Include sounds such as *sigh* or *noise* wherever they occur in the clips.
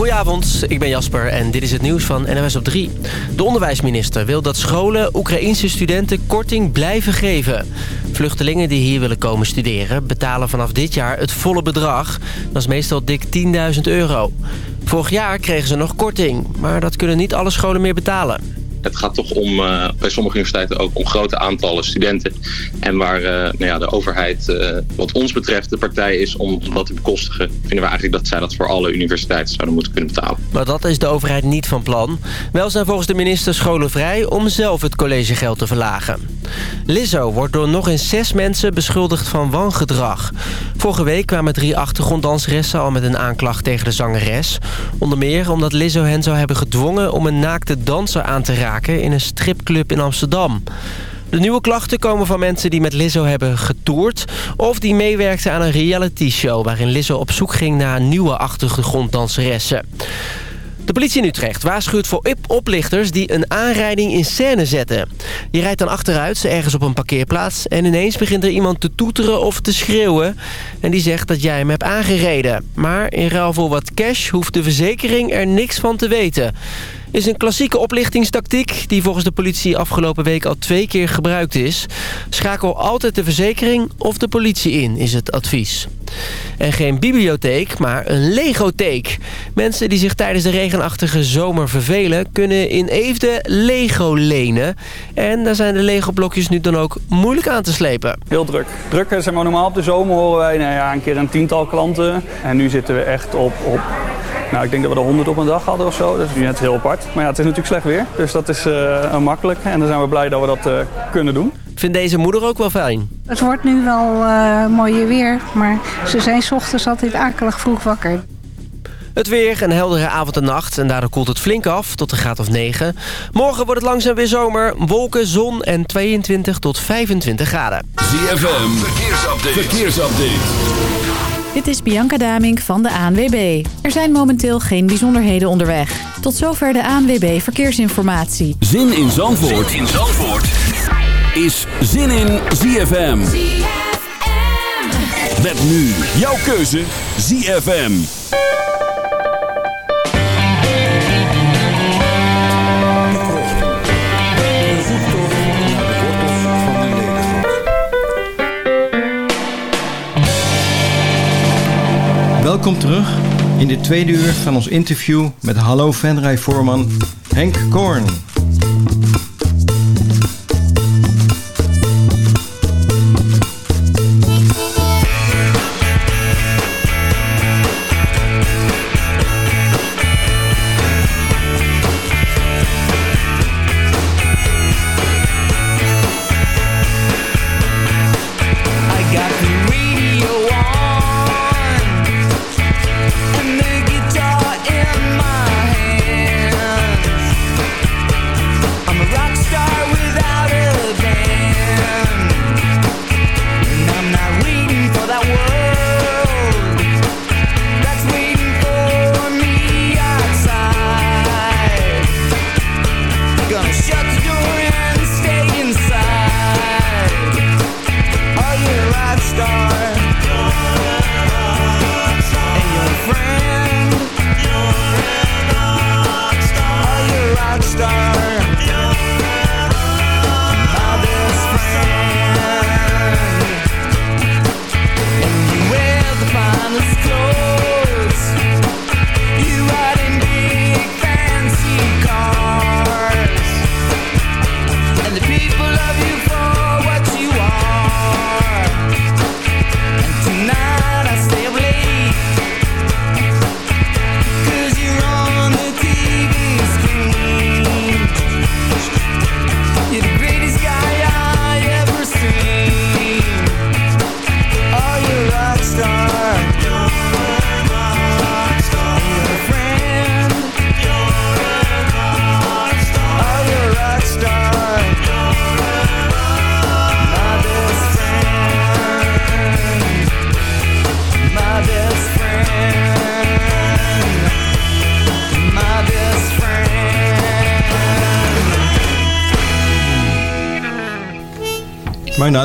Goedenavond, ik ben Jasper en dit is het nieuws van NWS op 3. De onderwijsminister wil dat scholen Oekraïnse studenten korting blijven geven. Vluchtelingen die hier willen komen studeren betalen vanaf dit jaar het volle bedrag. Dat is meestal dik 10.000 euro. Vorig jaar kregen ze nog korting, maar dat kunnen niet alle scholen meer betalen. Het gaat toch om, uh, bij sommige universiteiten ook om grote aantallen studenten. En waar uh, nou ja, de overheid, uh, wat ons betreft, de partij is om dat te bekostigen... vinden we eigenlijk dat zij dat voor alle universiteiten zouden moeten kunnen betalen. Maar dat is de overheid niet van plan. Wel zijn volgens de minister scholen vrij om zelf het collegegeld te verlagen. Lizzo wordt door nog eens zes mensen beschuldigd van wangedrag. Vorige week kwamen drie achtergronddanseressen al met een aanklacht tegen de zangeres. Onder meer omdat Lizzo hen zou hebben gedwongen om een naakte danser aan te raken in een stripclub in Amsterdam. De nieuwe klachten komen van mensen die met Lizzo hebben getoerd... of die meewerkten aan een reality-show... waarin Lizzo op zoek ging naar nieuwe achtergronddanseressen. De politie in Utrecht waarschuwt voor oplichters die een aanrijding in scène zetten. Je rijdt dan achteruit, ergens op een parkeerplaats... en ineens begint er iemand te toeteren of te schreeuwen... en die zegt dat jij hem hebt aangereden. Maar in ruil voor wat cash hoeft de verzekering er niks van te weten is een klassieke oplichtingstactiek die volgens de politie afgelopen week al twee keer gebruikt is. Schakel altijd de verzekering of de politie in, is het advies. En geen bibliotheek, maar een legotheek. Mensen die zich tijdens de regenachtige zomer vervelen... kunnen in Eefde Lego lenen. En daar zijn de Lego-blokjes nu dan ook moeilijk aan te slepen. Heel druk. Druk zeg maar, normaal op de zomer horen wij nou ja, een keer een tiental klanten. En nu zitten we echt op... op nou, ik denk dat we er 100 op een dag hadden of zo. Dat is nu net heel apart. Maar ja, het is natuurlijk slecht weer. Dus dat is uh, makkelijk. En dan zijn we blij dat we dat uh, kunnen doen. Vindt deze moeder ook wel fijn? Het wordt nu wel uh, mooie weer. Maar ze zijn 's ochtends altijd akelig vroeg wakker. Het weer, een heldere avond en nacht. En daardoor koelt het flink af, tot een graad of 9. Morgen wordt het langzaam weer zomer. Wolken, zon en 22 tot 25 graden. ZFM, verkeersupdate. verkeersupdate. Dit is Bianca Damink van de ANWB. Er zijn momenteel geen bijzonderheden onderweg. Tot zover de ANWB Verkeersinformatie. Zin in Zandvoort, zin in Zandvoort. Is Zin in ZFM. ZFM. Met nu jouw keuze ZFM. Welkom terug in de tweede uur van ons interview met Hallo Venray-voorman Henk Korn.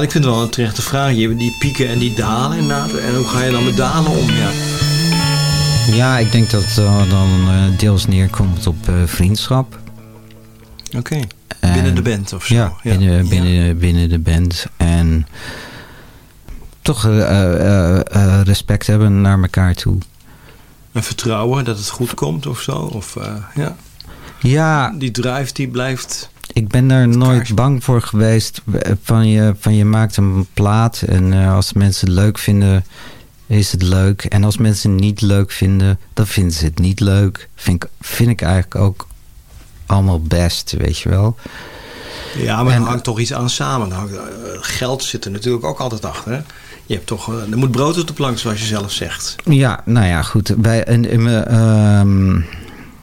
Ik vind het wel een terechte vraag. Je hebt die pieken en die dalen inderdaad. En hoe ga je dan met dalen om? Ja. Ja, ik denk dat het uh, dan uh, deels neerkomt op uh, vriendschap. Oké, okay. binnen de band of zo? Ja, ja. Binnen, binnen, binnen de band. En toch respect hebben naar elkaar toe. En vertrouwen dat het goed komt of zo? Of, ja. ja. Die drive die blijft... Ik ben daar nooit bang voor geweest. Van je, van je maakt een plaat en als mensen het leuk vinden is het leuk. En als mensen het niet leuk vinden, dan vinden ze het niet leuk. Vind ik, vind ik eigenlijk ook allemaal best, weet je wel. Ja, maar en, er hangt toch iets aan samen. Hangt, uh, geld zit er natuurlijk ook altijd achter. Hè? Je hebt toch, er moet brood op de plank, zoals je zelf zegt. Ja, nou ja, goed. Bij, in, in, uh,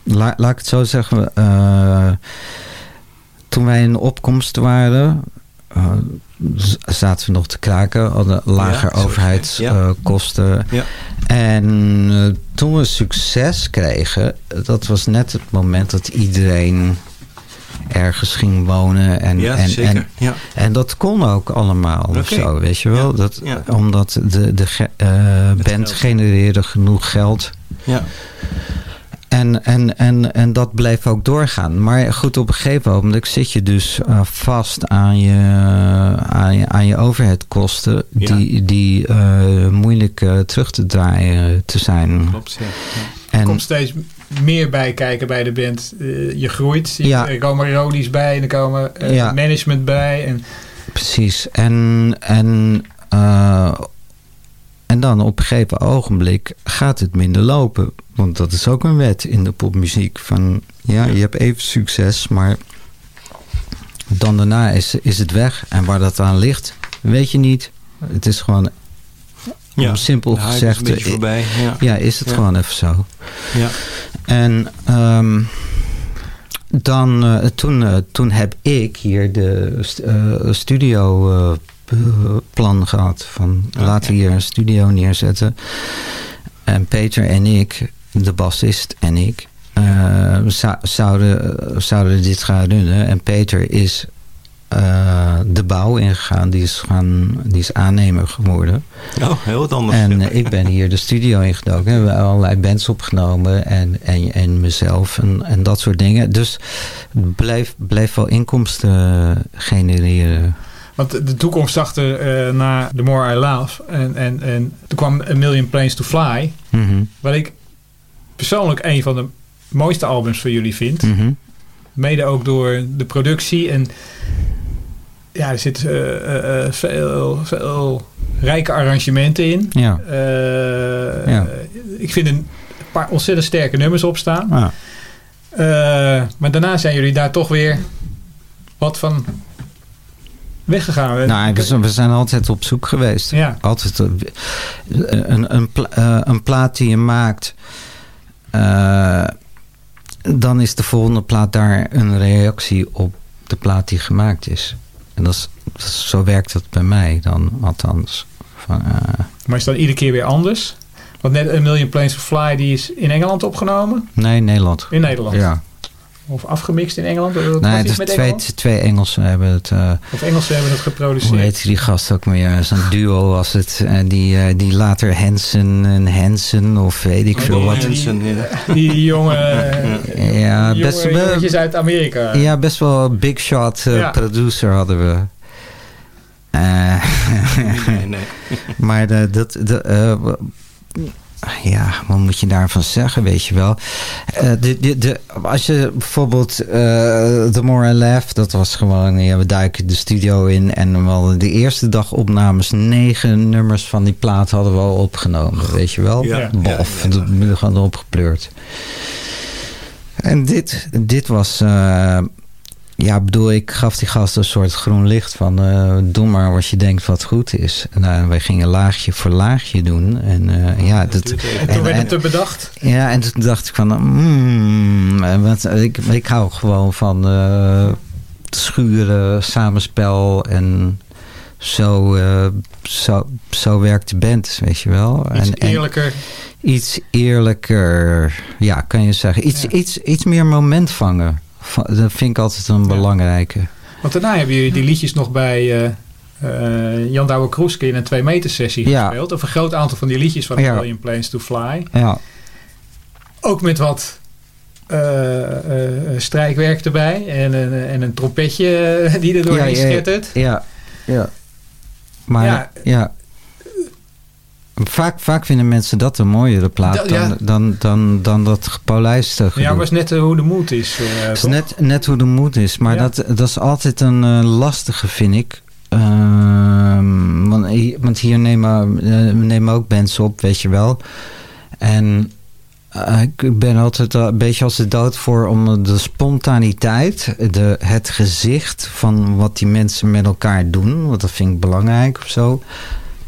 la, laat ik het zo zeggen. Toen wij in opkomst waren zaten we nog te kraken. Hadden lage ja, overheidskosten. Ja. En uh, toen we succes kregen, dat was net het moment dat iedereen ergens ging wonen. En, ja, en, zeker. En, ja. en dat kon ook allemaal okay. of zo, weet je wel. Dat, Omdat de, de uh, band genereerde genoeg geld. Ja. En, en, en, en dat bleef ook doorgaan. Maar goed, op een gegeven moment zit je dus uh, vast aan je, aan je, aan je overheadkosten... Ja. die, die uh, moeilijk uh, terug te draaien te zijn. Klopt, ja. ja. Er komt steeds meer bij kijken bij de band. je groeit, ja. er komen rolies bij en er komen management bij. En... Precies. En... en en dan op een gegeven ogenblik gaat het minder lopen. Want dat is ook een wet in de popmuziek. Van ja, je hebt even succes, maar dan daarna is, is het weg. En waar dat aan ligt, weet je niet. Het is gewoon ja, simpel gezegd. Is voorbij. Ja. ja. is het ja. gewoon even zo. Ja. En um, dan, uh, toen, uh, toen heb ik hier de uh, studio plan gehad. Van laten we hier een studio neerzetten. En Peter en ik, de bassist en ik, uh, zou, zouden, zouden dit gaan runnen. En Peter is uh, de bouw ingegaan. Die is, gaan, die is aannemer geworden. Oh, heel wat anders. En uh, ik ben hier de studio ingedoken. We hebben allerlei bands opgenomen en, en, en mezelf en, en dat soort dingen. Dus bleef, bleef wel inkomsten genereren. Want de toekomst zag er uh, naar The More I Love. En, en, en toen kwam A Million Planes to Fly. Mm -hmm. Wat ik persoonlijk een van de mooiste albums van jullie vind. Mm -hmm. Mede ook door de productie. En ja, er zitten uh, uh, veel, veel rijke arrangementen in. Ja. ja. Ik vind een paar ontzettend sterke nummers op staan. Ja. maar daarna zijn jullie daar toch weer wat van weggegaan. Nou, we, zijn altijd op zoek geweest. Ja. Altijd een, een, pla een plaat die je maakt. Uh, dan is de volgende plaat daar een reactie op de plaat die gemaakt is. En dat is, dat is zo werkt dat bij mij dan, althans. Van, uh, maar is dat iedere keer weer anders? Want net A Million Planes to Fly, die is in Engeland opgenomen? Nee, in Nederland. In Nederland? Ja. Of afgemixt in Engeland? Nee, dus twee, twee Engelsen hebben het... Uh, of Engelsen hebben het geproduceerd. Hoe heet die gast ook meer? Zo'n duo was het. En die, uh, die later Hansen en Hansen of weet ik oh, veel wat. Hansen, ja. Die jonge... ja, die best jonge wel... uit Amerika. Ja, best wel big shot uh, ja. producer hadden we. nee, nee. *laughs* maar de, dat... De, ja, wat moet je daarvan zeggen, weet je wel. Uh, de, de, de, als je bijvoorbeeld uh, The More I Laugh, dat was gewoon, ja, we duiken de studio in en we hadden de eerste dag opnames, negen nummers van die plaat hadden we al opgenomen, weet je wel. Ja, Bof, ja, ja, ja. we gaan opgepleurd. En dit, dit was... Uh, ja, bedoel, ik gaf die gast een soort groen licht van uh, doe maar wat je denkt wat goed is. En uh, wij gingen laagje voor laagje doen. En uh, ja, dat, en toen werd het te bedacht? Ja, en toen dacht ik van, mm, want ik, ik hou gewoon van schuren, samenspel en zo, zo, zo werkt de band, weet je wel. Iets en, eerlijker. Iets eerlijker, ja, kan je zeggen. Iets, ja. iets, iets meer moment vangen. Dat vind ik altijd een belangrijke. Want daarna hebben jullie die liedjes nog bij uh, uh, Jan Douwe Kroeske in een 2 meter sessie ja. gespeeld. Of een groot aantal van die liedjes van ja. William Planes to Fly. Ja. ook met wat uh, strijkwerk erbij. En, en, en een trompetje die er doorheen ja, schittert. Ja, ja. Maar ja, ja. Vaak, vaak vinden mensen dat een mooiere plaat dan, dan, dan, dan dat gepolijste. Ja, maar is net hoe de moed is. het is net, net hoe de moed is. Maar dat, dat is altijd een lastige, vind ik. Ehm, want, want, hier nemen, nemen ook bands op, weet je wel. En uh, ik ben altijd een beetje als de dood voor om de spontaniteit, de, het gezicht van wat die mensen met elkaar doen, want dat vind ik belangrijk of zo.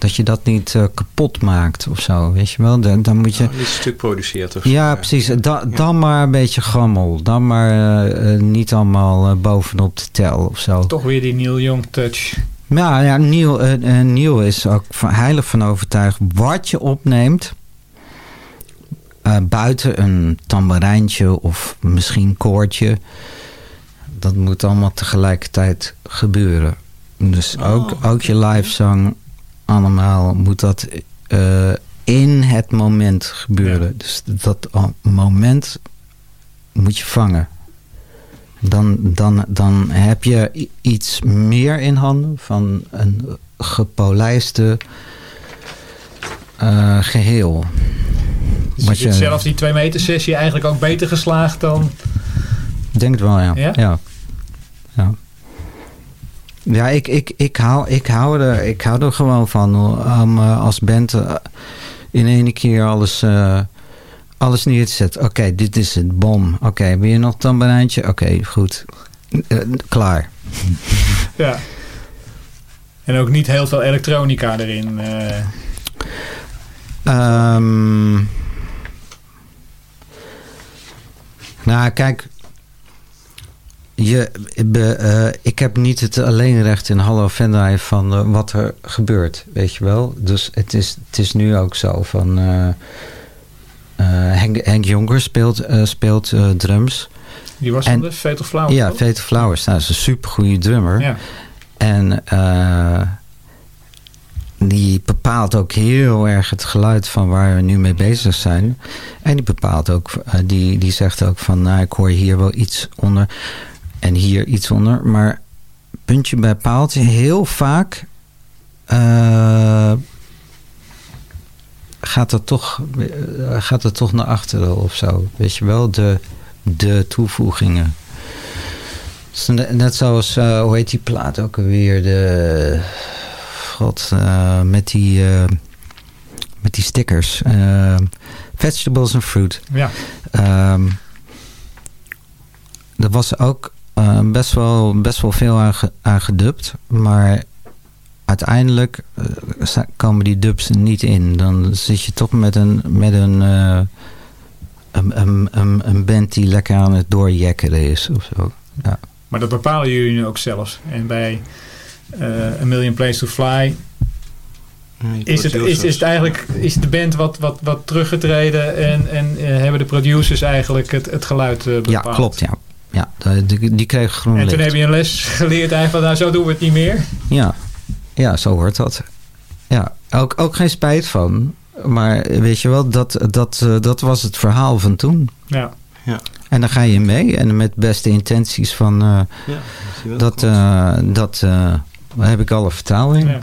Dat je dat niet uh, kapot maakt of zo, weet je wel. Dan, dan moet je... niet een stuk produceert of Ja, precies. Da, dan maar een beetje gammel. Dan maar uh, niet allemaal bovenop de tel of zo. Toch weer die Neil Young touch. Ja, ja Neil, Neil is ook heilig van overtuigd. Wat je opneemt uh, buiten een tamboerijntje of misschien koortje. Dat moet allemaal tegelijkertijd gebeuren. Dus oh, ook, ook je live zang allemaal moet dat uh, in het moment gebeuren. Dus dat moment moet je vangen. Dan, dan, dan heb je iets meer in handen van een gepolijste uh, geheel. Dus je zelf die 2 meter sessie eigenlijk ook beter geslaagd dan... Ik denk het wel, ja. Ja? Ja, ja. Ja ik, ik, ik, hou, ik, hou er, ik hou er gewoon van om uh, als band uh, in één keer alles, uh, alles neer te zetten. Oké, dit is het, bom. Oké, okay, je nog tamboerijntje? Oké, okay, goed. klaar. *laughs* ja. En ook niet heel veel elektronica erin. Um, Nou, kijk. Je, uh, ik heb niet het alleenrecht in Hallo Vendai van uh, wat er gebeurt, weet je wel. Dus het is, het is nu ook zo van... Uh, Henk, Henk Jonker speelt, speelt drums. Die was van de Fatal Flowers? Ja, Fatal Flowers. Nou, dat is een supergoeie drummer. Ja. En die bepaalt ook heel erg het geluid van waar we nu mee bezig zijn. En die bepaalt ook, die, die zegt ook van, nou ik hoor hier wel iets onder en hier iets onder. Maar puntje bij paaltje, heel vaak uh, gaat, het toch, uh, gaat het toch naar achteren of zo. Weet je wel, de, de toevoegingen. Net zoals, hoe heet die plaat ook alweer? De god, met, die, met die stickers. Uh, vegetables and fruit. Ja. Um, er was ook best, wel, best wel veel aan, aan gedubt. Maar uiteindelijk komen die dubs er niet in. Dan zit je toch met een, met een, een, een, een, een band die lekker aan het doorjekkeren is. Of zo. Ja. Maar dat bepalen jullie nu ook zelf. En bij uh, A Million Place to Fly. Is het, is, is het eigenlijk is de band wat, wat, wat teruggetreden en, en uh, hebben de producers eigenlijk het, het geluid uh, bepaald? Ja, klopt. Ja. Ja, die, die kreeg groen En toen heb je een les geleerd eigenlijk nou zo doen we het niet meer. Ja, ja zo hoort dat. Ja, ook, ook geen spijt van. Maar weet je wel, dat, dat, dat was het verhaal van toen. Ja. ja. En dan ga je mee en met beste intenties van ja, dat, dat daar heb ik alle vertrouwen in. Ja.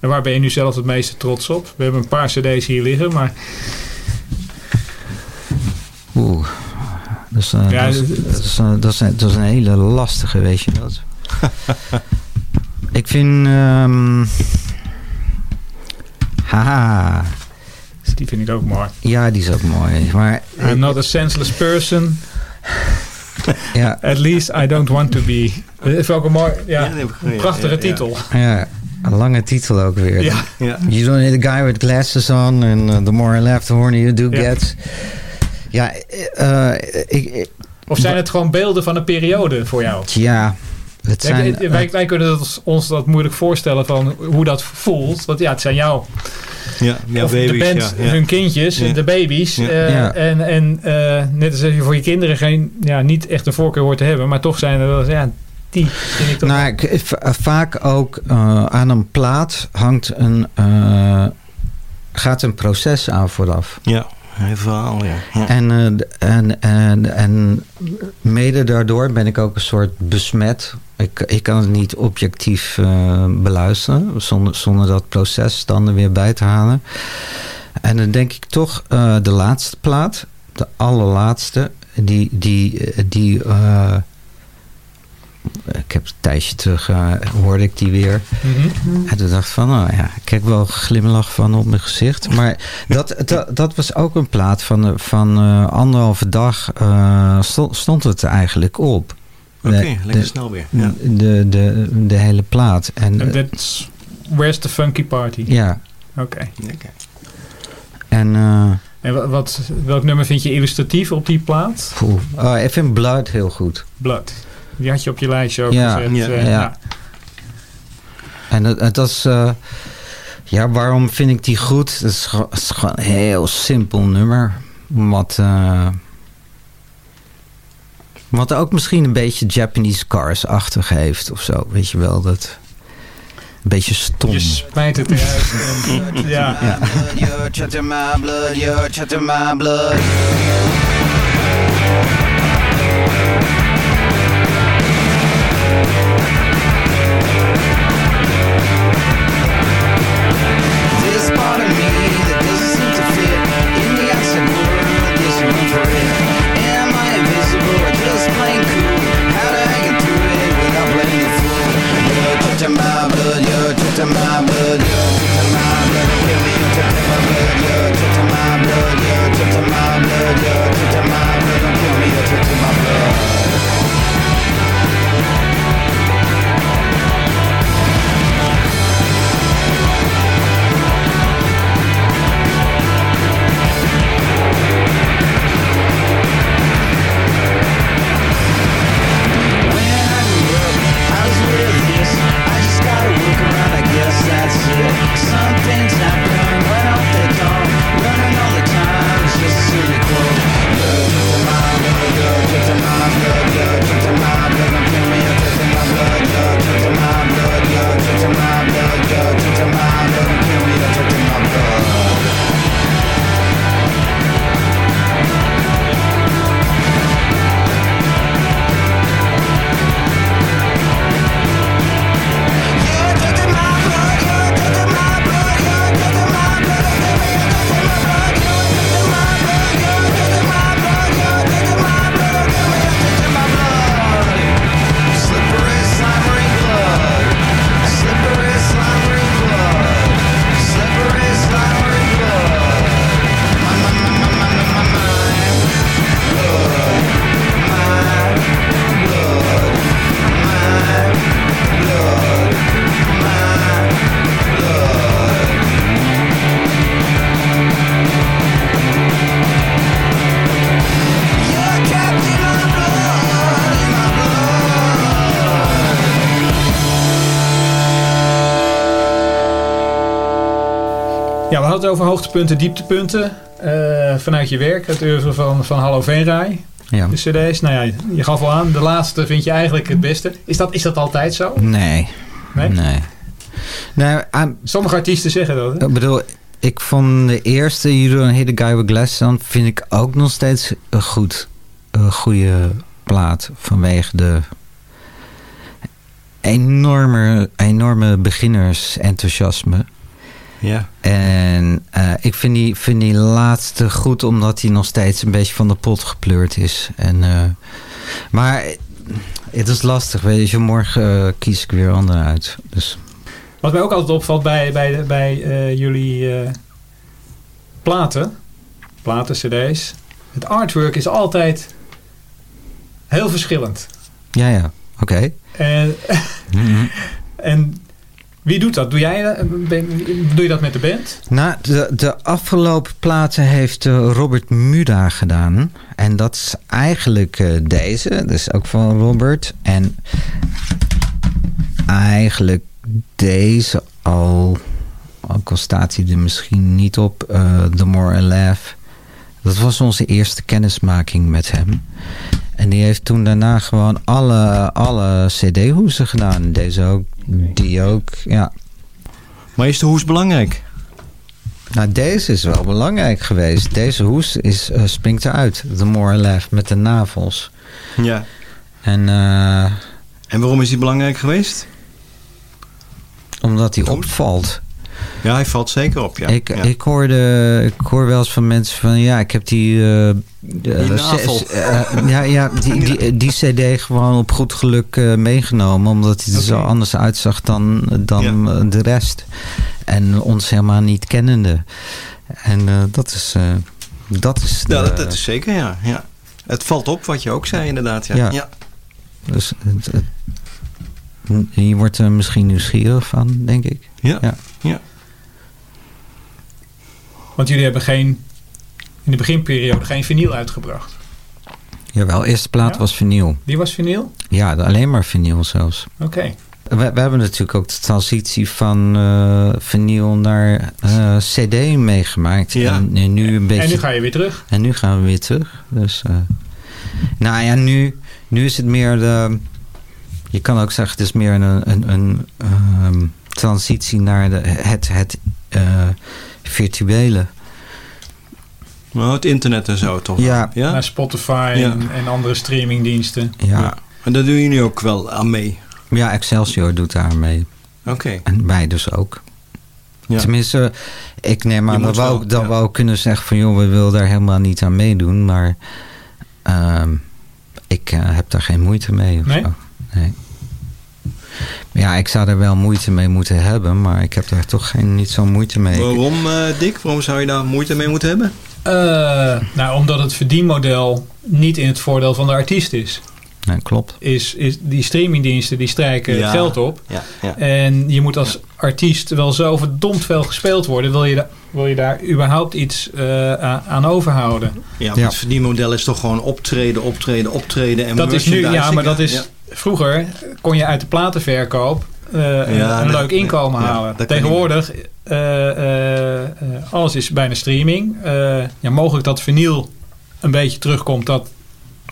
En waar ben je nu zelf het meeste trots op? We hebben een paar cd's hier liggen, maar... Oeh, dat is, uh, ja, dat, is, dat, is, uh, dat, is, dat is een hele lastige, weet je dat. *laughs* ik vind... Um, haha. Die vind ik ook mooi. Ja, die is ook mooi. Maar, I'm not a senseless person. *laughs* ja. At least I don't want to be. Dat is ook een mooi, ja, een prachtige titel. Ja, een lange titel ook weer. Ja. You don't need a guy with glasses on. And uh, the more I laugh, the hornier you do get. Ja, uh, ik, Of zijn het gewoon beelden van een periode voor jou? Ja, het zijn, wij, wij, kunnen ons dat moeilijk voorstellen van hoe dat voelt. Want ja, het zijn jouw ja, ja, baby's, de band, ja, ja. hun kindjes, de baby's. Uh, en en uh, net als je voor je kinderen geen, ja, niet echt een voorkeur hoort te hebben. Maar toch zijn er wel ja, die vind ik toch... Nou, ik, vaak ook uh, aan een plaat hangt een, gaat een proces aan vooraf. Ja. Ja. En, uh, en, en, en mede daardoor ben ik ook een soort besmet. Ik, ik kan het niet objectief uh, beluisteren, zonder, zonder dat proces dan er weer bij te halen. En dan denk ik toch uh, de laatste plaat, de allerlaatste, die, die, die ik heb een tijdje terug, uh, hoorde ik die weer. Mm -hmm. En toen dacht ik van, nou ja, ik heb wel een glimlach van op mijn gezicht. Maar dat, dat, dat was ook een plaat van, van uh, anderhalve dag uh, stond, stond het eigenlijk op. Oké, okay, lekker snel weer. Ja. De, de, de hele plaat. En And that's Where's the Funky Party? Ja. Oké. Okay. Okay. En... En wat, welk nummer vind je illustratief op die plaat? Poeh. Oh, ik vind Blood heel goed. Blood. Die had je op je lijstje ook ja, gezet. Ja, uh, ja. ja. En dat, dat is... Uh, ja, waarom vind ik die goed? Het is, het is gewoon een heel simpel nummer. Wat... Uh, wat ook misschien een beetje Japanese Cars-achtig heeft of zo. Weet je wel, dat... Een beetje stom. Je spijt het eruit. *laughs* ja. ja. Het over hoogtepunten, dieptepunten. Uh, vanuit je werk, het oeuvre van, van Hallo Venray. Ja. De cd's. Nou ja, je gaf al aan, de laatste vind je eigenlijk het beste. Is dat, is dat altijd zo? Nee. Nee? Nee. nee aan, Sommige artiesten zeggen dat. Hè? ik bedoel, ik vond de eerste You Don't Hit a Guy With Glasses On... vind ik ook nog steeds een goed, een goede plaat. Vanwege de enorme, enorme beginnersenthousiasme. Ja. En uh, ik vind die, vind die laatste goed, omdat hij nog steeds een beetje van de pot gepleurd is. En, uh, maar het is lastig, weet je. Morgen uh, kies ik weer andere uit. Dus. Wat mij ook altijd opvalt bij, bij, bij jullie platen, platen, cd's. Het artwork is altijd heel verschillend. Ja, ja. Oké. Okay. En, mm -hmm. *laughs* en wie doet dat? Doe, jij, doe je dat met de band? Nou, de, de afgelopen platen heeft uh, Robert Muda gedaan. En dat is eigenlijk uh, deze. Dat is ook van Robert. En eigenlijk deze al... Ook al staat hij er misschien niet op. The More I Laugh. Dat was onze eerste kennismaking met hem. En die heeft toen daarna gewoon alle, alle cd-hoesen gedaan. Deze ook, die ook, ja. Maar is de hoes belangrijk? Nou, deze is wel belangrijk geweest. Deze hoes is, uh, springt eruit. The More Left met de navels. Ja. En, uh, en waarom is die belangrijk geweest? Omdat hij opvalt. Ja, hij valt zeker op, ja. Ik, ja. ik, hoorde, ik hoor wel eens van mensen van... Ja, ik heb die... Uh, die navel. ja, ja die, die, *laughs* die cd gewoon op goed geluk meegenomen. Omdat hij er okay. zo anders uitzag dan, dan ja. de rest. En ons helemaal niet kennende. En dat is... Dat is de, ja, dat, dat, is zeker, ja. ja. Het valt op wat je ook zei, inderdaad. Ja. ja. ja. Dus het, het, je wordt er misschien nieuwsgierig van, denk ik. Ja. ja. Want jullie hebben geen, in de beginperiode geen vinyl uitgebracht. Jawel, eerste plaat ja? was vinyl. Die was vinyl? Ja, alleen maar vinyl zelfs. Oké. Okay. We, we, hebben natuurlijk ook de transitie van uh, vinyl naar uh, cd meegemaakt. Ja. En, en, nu een beetje... en nu ga je weer terug. En nu gaan we weer terug. Dus, uh, nou ja, nu, nu is het meer de... Je kan ook zeggen, het is meer een, een, een um, transitie naar de, het, het virtuele. Nou, het internet en zo toch? Ja. ja? Naar Spotify ja. en, en, andere streamingdiensten. Ja. ja. En daar doen jullie ook wel aan mee? Ja, Excelsior doet daar mee. Oké. Okay. En wij dus ook. Ja. Tenminste, ik neem aan dat, we ook, dat ja. we ook kunnen zeggen van... joh, we willen daar helemaal niet aan meedoen. Maar uh, ik uh, heb daar geen moeite mee of nee? zo. Nee. Ja, ik zou er wel moeite mee moeten hebben. Maar ik heb daar toch geen, niet zo'n moeite mee. Waarom, uh, Dick? Waarom zou je daar moeite mee moeten hebben? nou, omdat het verdienmodel niet in het voordeel van de artiest is. Ja, klopt. Is, is die streamingdiensten die strijken ja. geld op. Ja, ja. En je moet als artiest wel zo verdomd veel gespeeld worden. Wil je, da wil je daar überhaupt iets uh, aan overhouden? Ja, ja. het verdienmodel is toch gewoon optreden, optreden, optreden. En dat is nu, ja, maar dat is... Vroeger kon je uit de platenverkoop uh, een leuk inkomen halen. Tegenwoordig, uh, alles is bijna streaming. ja, mogelijk dat vinyl een beetje terugkomt. Dat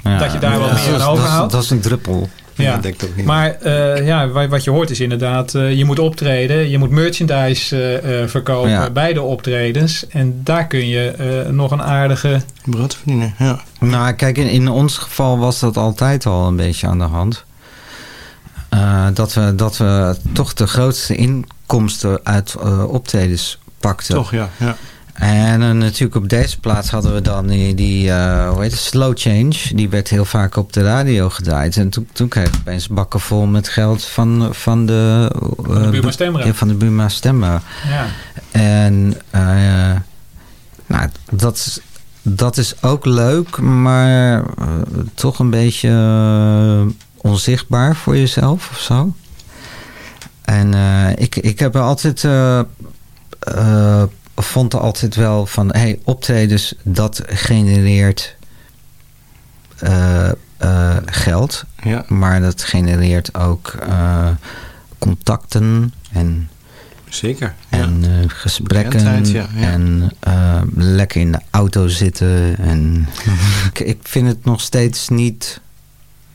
ja, dat je daar ja, wat meer aan overhoudt. Dat is een druppel. Ja, dat denk ik ook niet. Maar uh, ja, wat je hoort is inderdaad, uh, je moet optreden, je moet merchandise uh, verkopen ja. bij de optredens. En daar kun je nog een aardige... Brood verdienen, ja. Nou, kijk, in, in ons geval was dat altijd al een beetje aan de hand. Dat, we, dat we toch de grootste inkomsten uit optredens pakten. Toch, ja. ja. En uh, natuurlijk op deze plaats hadden we dan die, die uh, hoe heet het, slow change. Die werd heel vaak op de radio gedraaid. En toen, toen kreeg ik opeens bakken vol met geld van, van de... Uh, van de Buma Stemra. Ja, van de Buma Stemra. Ja. En nou, dat, is, dat is ook leuk, maar toch een beetje onzichtbaar voor jezelf of zo. En ik, ik heb er altijd vond er altijd wel van, hey, optredens, dat genereert uh, uh, geld. Ja. Maar dat genereert ook uh, contacten en... Zeker. En gesprekken. Ja, ja. En lekker in de auto zitten. En *laughs* ik, ik vind het nog steeds niet,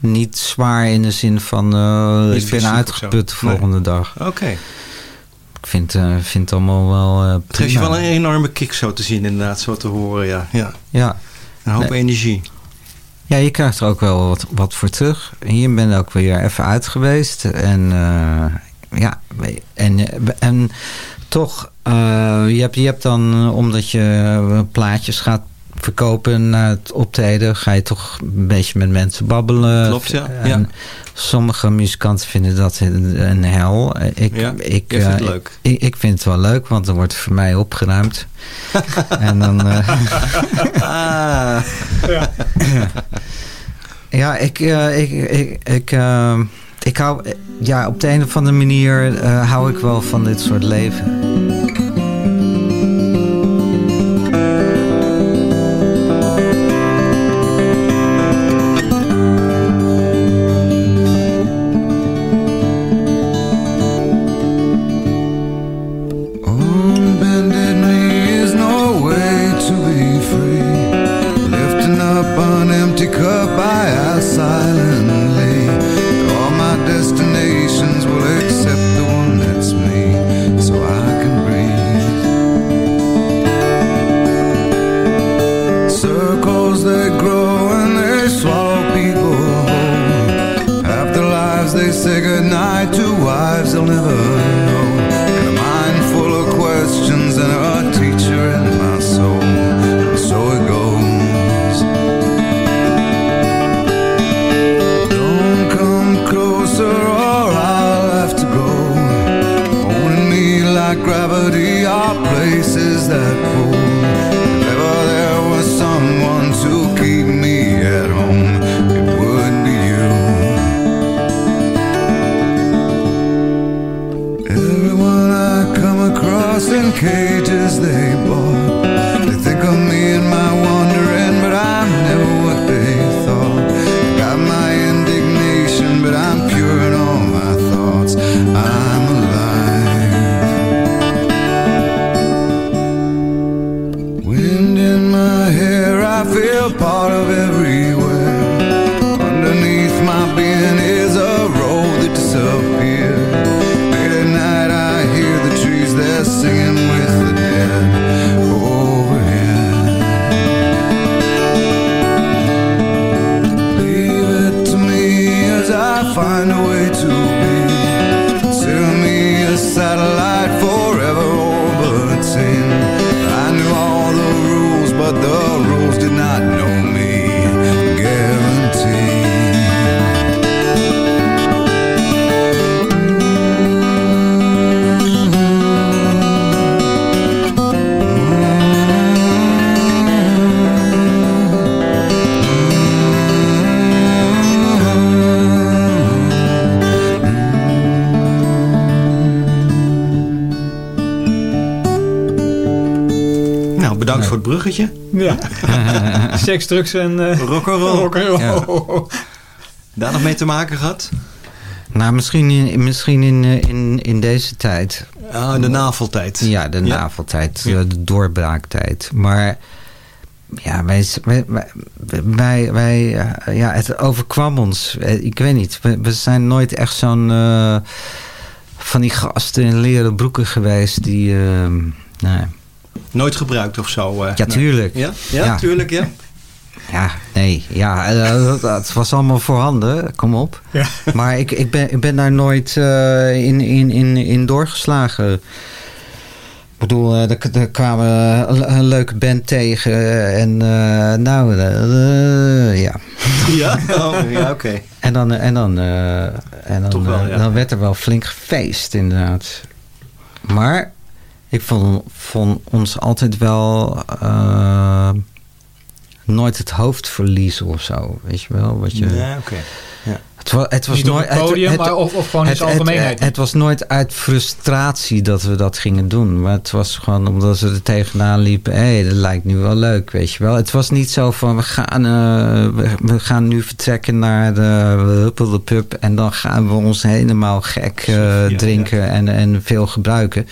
niet zwaar in de zin van... ik ben uitgeput de volgende nee. dag. Oké. Okay. Ik vind, uh, vind het allemaal wel... Uh, het geeft je wel een enorme kick zo te zien inderdaad, zo te horen, ja. Ja. ja. Een hoop nee. energie. Ja, je krijgt er ook wel wat, wat voor terug. Hier ben ik ook weer even uit geweest. En uh, ja, en, en toch, je, hebt, je hebt dan, omdat je plaatjes gaat verkopen na het optreden, ga je toch een beetje met mensen babbelen. Klopt, ja. En ja. Sommige muzikanten vinden dat een, een hel. Ik, ja, ik, uh, het leuk. Ik, ik, vind het wel leuk, want dan wordt voor mij opgeruimd. *laughs* en dan... Uh, ah. ja. *laughs* ja, ik... Uh, ik, ik, ik ik hou, ja, op de een of andere manier hou ik wel van dit soort leven. Bruggetje. Ja. *laughs* Seks, drugs en... Uh, rock'n'roll. rock'n'roll. *laughs* Daar nog mee te maken gehad? Nou, misschien in, misschien in, eh, in, in deze tijd. Ah, de naveltijd. Ja, de Ja. naveltijd, eh, de doorbraaktijd. Maar ja, wij, wij, wij, wij ja, het overkwam ons. Ik weet niet, we, we zijn nooit echt zo'n eh, van die gasten in leren broeken geweest die, nee. Nooit gebruikt of zo? eh, Ja, nee. tuurlijk. Ja? Ja, Ja. tuurlijk, ja. *laughs* Ja, nee, ja, eh, dat- het was allemaal voorhanden, kom op. Ja. Maar ik, ik, ben, ik ben daar nooit eh, in, in, in, in doorgeslagen. Ik bedoel, eh, er, er kwamen een, een leuke band tegen en eh, nou, eh, eh, ja. *laughs* Ja? Oh, ja, oké. En dan, en dan, eh, en dan, Toch wel, eh, ja. dan werd er wel flink gefeest, inderdaad. Maar ik vond, vond ons altijd wel eh, nooit het hoofd verliezen of zo. Weet je wel? Wat je, Ja, oké. Ja. het, was, het was nooit, het podium, maar of- of gewoon in zijn algemeenheid. Het, het was nooit uit frustratie dat we dat gingen doen. Maar het was gewoon omdat ze er tegenaan liepen. Hé, hey, dat lijkt nu wel leuk, weet je wel. Het was niet zo van, we gaan, eh, we, we gaan nu vertrekken naar de Huppelde Pub... en dan gaan we ons helemaal gek eh, ja, drinken En, en veel gebruiken.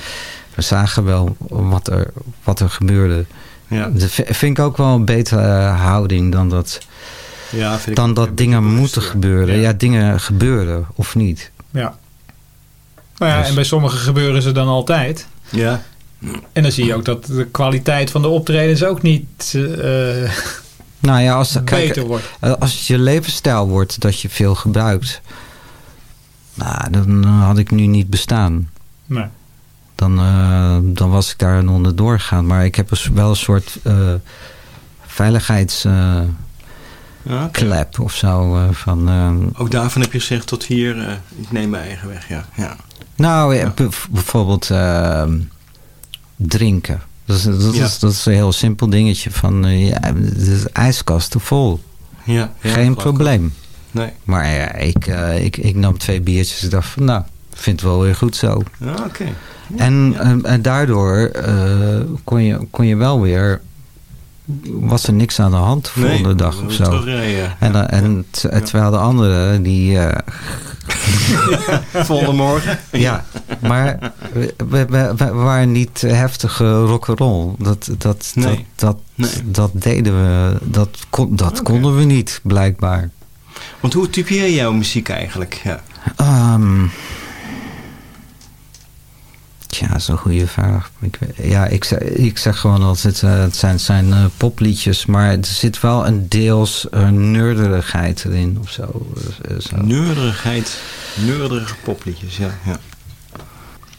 We zagen wel wat er, wat er gebeurde. Ja. Dat vind ik ook wel een betere houding dan dat Ja, vind dan dat dingen moeten gebeuren. Ja. Ja. dingen gebeuren of niet. Ja. Nou ja, Dus- en bij sommigen gebeuren ze dan altijd. Ja. En dan zie je ook dat de kwaliteit van de optredens ook niet eh, Nou ja, als, *laughs* beter kijk, wordt. eh, als het je levensstijl wordt dat je veel gebruikt, nou, dan had ik nu niet bestaan. Nee. Dan, eh, dan was ik daar onderdoor gegaan. Maar ik heb wel een soort eh veiligheidsklep Ja, oké. of zo. eh, van, eh, Ook daarvan heb je gezegd tot hier, eh, ik neem mijn eigen weg, ja. ja. Nou, Ja. ja. bijv- bijvoorbeeld eh, drinken. Dat is, dat, Ja. is, dat is een heel simpel dingetje. Van, eh, ja, de ijskasten vol. ja, ja Geen probleem. Nee. Maar ja, ik, eh, ik, ik nam twee biertjes. Ik dacht van, nou, vind het wel weer goed zo. Ja, oké. En, en, en daardoor eh, kon, je, kon je wel weer... Was er niks aan de hand de volgende Nee, dag of zo. En, en terwijl de anderen, die... eh, *laughs* Volgende morgen. Ja, maar we, we, waren niet heftige rock'n'roll. Dat, dat, Nee. dat, dat, Nee. dat deden we, dat, kon, dat konden we niet, blijkbaar. Want hoe typeer je jouw muziek eigenlijk? Ja. Ehm tja, dat is een goede vraag. Ik, ja, ik, zeg- ik zeg gewoon altijd, eh, het zijn, het zijn eh, popliedjes, maar er zit wel een deels uh, neurderigheid erin of zo. Zo. Neurderigheid, neurderige popliedjes, ja. Ja,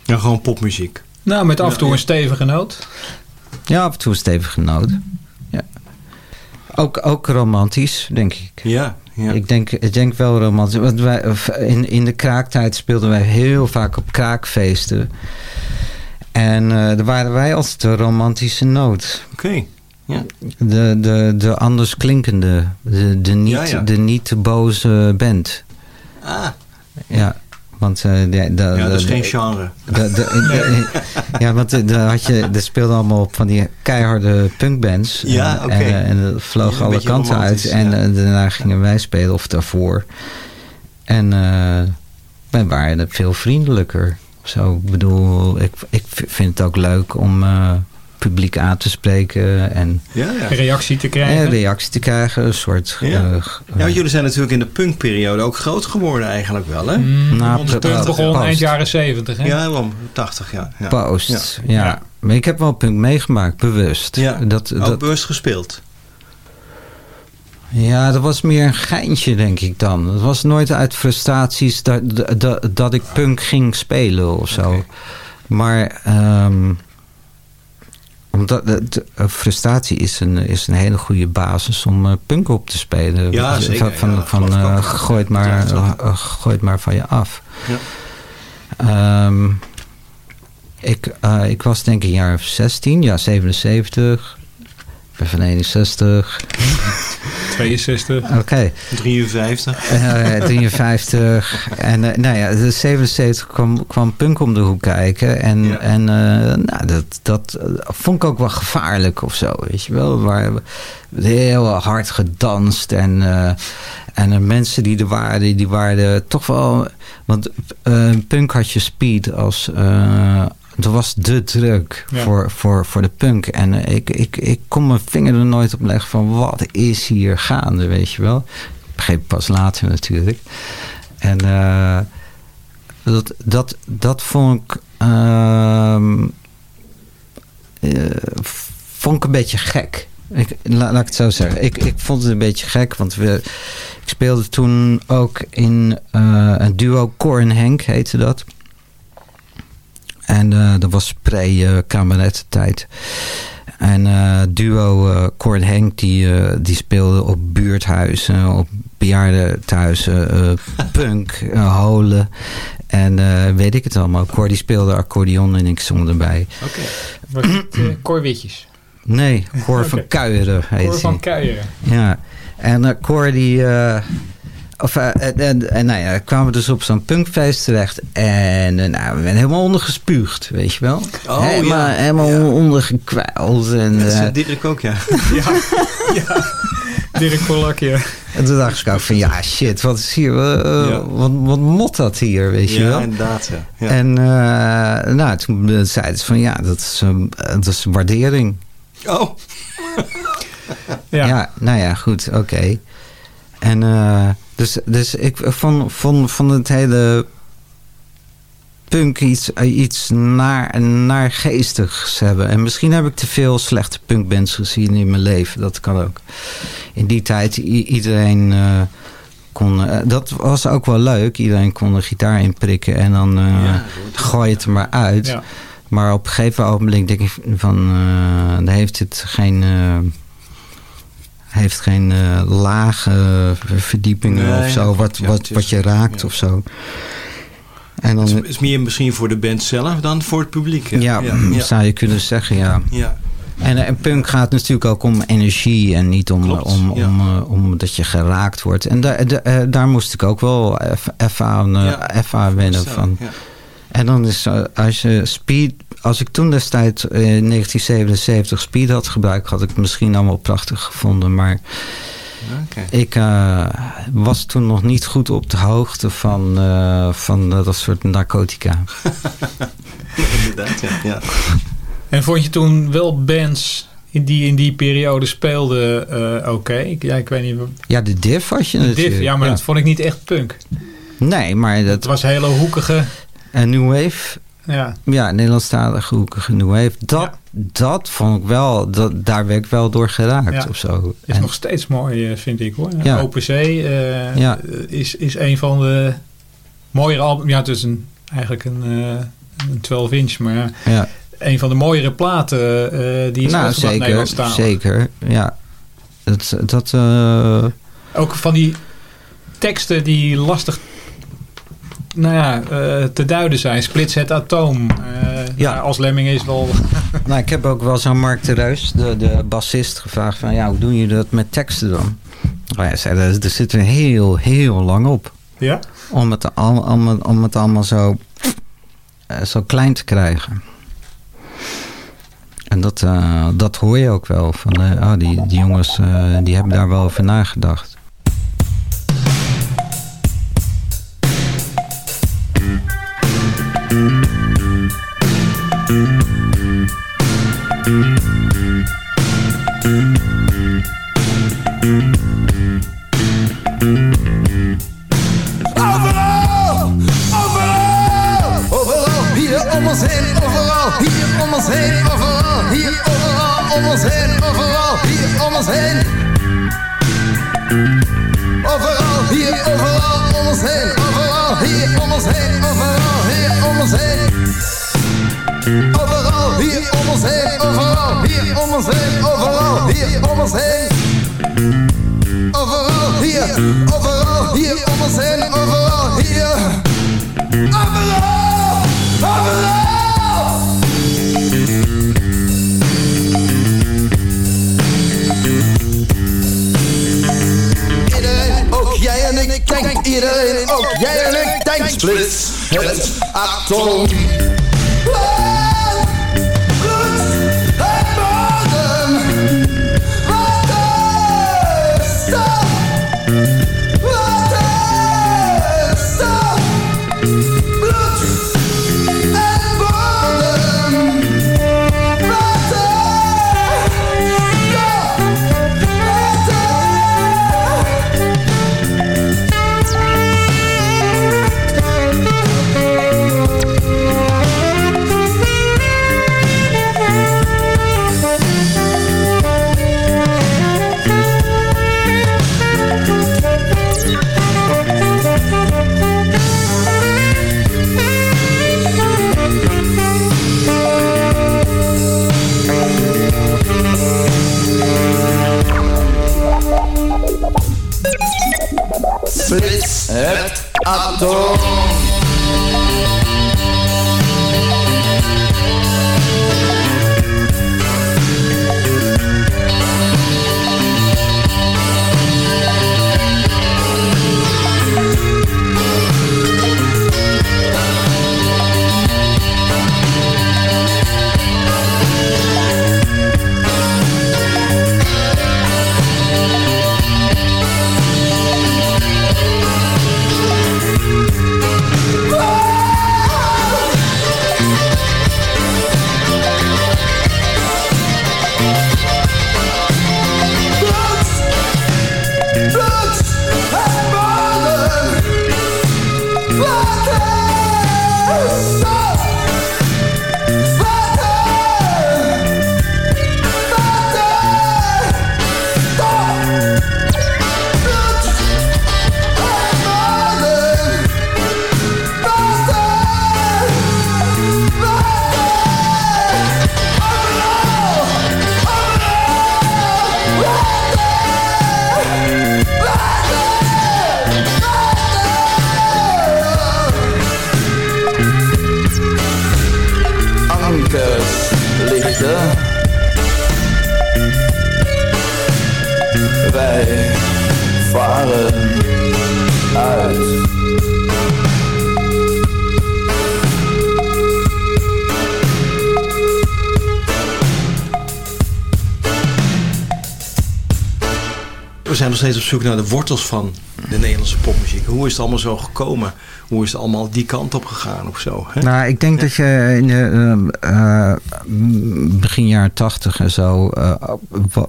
ja gewoon popmuziek. Nou, met af en toe een stevige noot. Ja, af en toe een stevige noot. Ja. Ook, ook romantisch, denk ik. Ja, ja. Ik, denk, ik denk wel romantisch. Want wij, in, in de kraaktijd speelden wij heel vaak op kraakfeesten. En uh, daar waren wij als de romantische noot. Oké. Ja. De, de, de anders klinkende, de, de, niet, ja, ja. de niet boze band. Ah. Ja, want... Uh, de, de, ja, dat is geen genre. nee. *laughs* ja, want daar had je, er speelden allemaal op van die keiharde punkbands. Ja, oké. Okay. En, en dat vloog alle kanten uit. En daarna gingen wij spelen, of daarvoor. En uh, wij waren veel vriendelijker. Zo, ik bedoel, ik, ik vind het ook leuk om uh, publiek aan te spreken. En ja, ja. reactie te krijgen. En reactie te krijgen, een soort... Ja. Uh, ja, jullie zijn natuurlijk in de punkperiode ook groot geworden eigenlijk wel, hè? Mm, nou, begon post. eind jaren zeventig, hè? Ja, om 80, ja. ja. Post, ja. ja. Maar ik heb wel punk meegemaakt, bewust. Ja, dat, ook dat, bewust gespeeld. Ja, dat was meer een geintje, denk ik dan. Het was nooit uit frustraties dat, dat, dat ik punk ging spelen of zo. Okay. Maar um, omdat de, de, frustratie is een, is een hele goede basis om uh, punk op te spelen. Ja, zeker. Van, ja, van uh, gooi, het maar, uh, gooi het maar van je af. Ja. Um, ik, ik was denk ik een jaar of 16, ja 77. Ik ben van 61. 62. *laughs* Oké. Okay. 53. Uh, 53. en uh, nou ja, de 77 kwam, kwam Punk om de hoek kijken. En, ja. en uh, nou, dat, dat vond ik ook wel gevaarlijk of zo, weet je wel. Waar heel hard gedanst en... En de mensen die er waren, die waren toch wel... Want punk had je speed als, dat was de druk ja. voor, voor, voor de punk. En uh, ik, ik, ik kon mijn vinger er nooit op leggen van wat is hier gaande, weet je wel. Ik begreep pas later natuurlijk. En uh, dat, dat, dat vond ik... Uh, vond ik een beetje gek. Ik, la, laat ik het zo zeggen. Ik, ik vond het een beetje gek, want we, ik speelde toen ook in een duo, Cor en Henk heette dat. En uh, dat was pre-kabinet-tijd. En uh, duo uh, Cor en Henk, die, die speelde op buurthuizen, op bejaardentehuizen, *laughs* punk, holen. En weet ik het allemaal. Cor die speelde accordeon en ik zong erbij. Oké. Okay. Was *clears throat* Cor Witjes? Nee, Cor okay. van Kuieren heet Cor van Kuieren. Ja. En Cor die... Of, uh, en, en nou ja, kwamen we dus op zo'n punkfeest terecht. En uh, nou, we zijn helemaal ondergespuugd, weet je wel. Oh, helemaal ja. helemaal ja. ondergekwijld. En, dat is uh, Dirk ook, ja. *laughs* ja. ja. Dirk Polak, ja. En toen dacht ik ook van, ja shit, wat is hier, ja. wat, wat mot dat hier, weet je ja, wel. Inderdaad, ja. En nou, toen zeiden ze van, ja, dat is, dat is waardering. Oh. ja. ja, nou ja, goed, oké. Okay. En... Dus, dus ik vond, vond, vond het hele punk iets, iets naar, naargeestigs hebben. En misschien heb ik te veel slechte punkbands gezien in mijn leven. Dat kan ook. In die tijd iedereen uh, kon... Uh, dat was ook wel leuk. Iedereen kon een gitaar inprikken en dan uh, ja, gooi je het er maar uit. Ja. Maar op een gegeven ogenblik denk ik van... dan heeft het geen heeft geen uh, lage verdiepingen nee, of zo, wat, ja, wat, wat je raakt ja. of zo. En dan, het is meer misschien voor de band zelf dan voor het publiek. Ja, ja, zou je kunnen zeggen, ja. ja. En, en punk gaat natuurlijk ook om energie en niet om, om, om, om, om dat je geraakt wordt. En da, da, daar moest ik ook wel even aan, even aan wennen. Van. En dan is als je speed als ik toen destijds in 1977 Speed had gebruikt, had ik het misschien allemaal prachtig gevonden. Maar okay. ik uh, was toen nog niet goed op de hoogte van, uh, van uh, dat soort narcotica. *laughs* Inderdaad, ja. ja. En vond je toen wel bands die in die periode speelden oké? Okay? Ja, ik weet niet. Ja, de Div was je de natuurlijk. Div, ja, maar ja. dat vond ik niet echt punk. Nee, maar dat... Het was hele hoekige... En New Wave ja, ja Nederlandstalige hoekige New Wave. Dat, ja. dat vond ik wel, dat, daar werd ik wel door geraakt ja. of zo. Is en, nog steeds mooi, vind ik hoor. Ja. Open Zee uh, ja. is, is een van de mooiere albums. Ja, het is een, eigenlijk een, uh, een 12 inch, maar ja. een van de mooiere platen uh, die is nou, zeker, zeker, ja. Dat, dat, Ook van die teksten die lastig nou ja, eh, te duiden zijn. Splits het atoom. Eh, ja. Als Lemming is wel... *laughs* nou, ik heb ook wel zo'n Mark de Reus, de, de bassist, gevraagd van... ja, hoe doen jullie dat met teksten dan? Oh ja, zei, er zit er heel, heel lang op. Ja? Om het, al, om, het, om het allemaal zo, uh, zo klein te krijgen. En dat, dat hoor je ook wel. Van, oh, die, die jongens die hebben daar wel over nagedacht. We zijn nog steeds op zoek naar de wortels van de Nederlandse popmuziek. Hoe is het allemaal zo gekomen? Hoe is het allemaal die kant op gegaan of zo? Hè? Nou, ik denk dat je in de uh, uh, begin jaren tachtig en zo uh,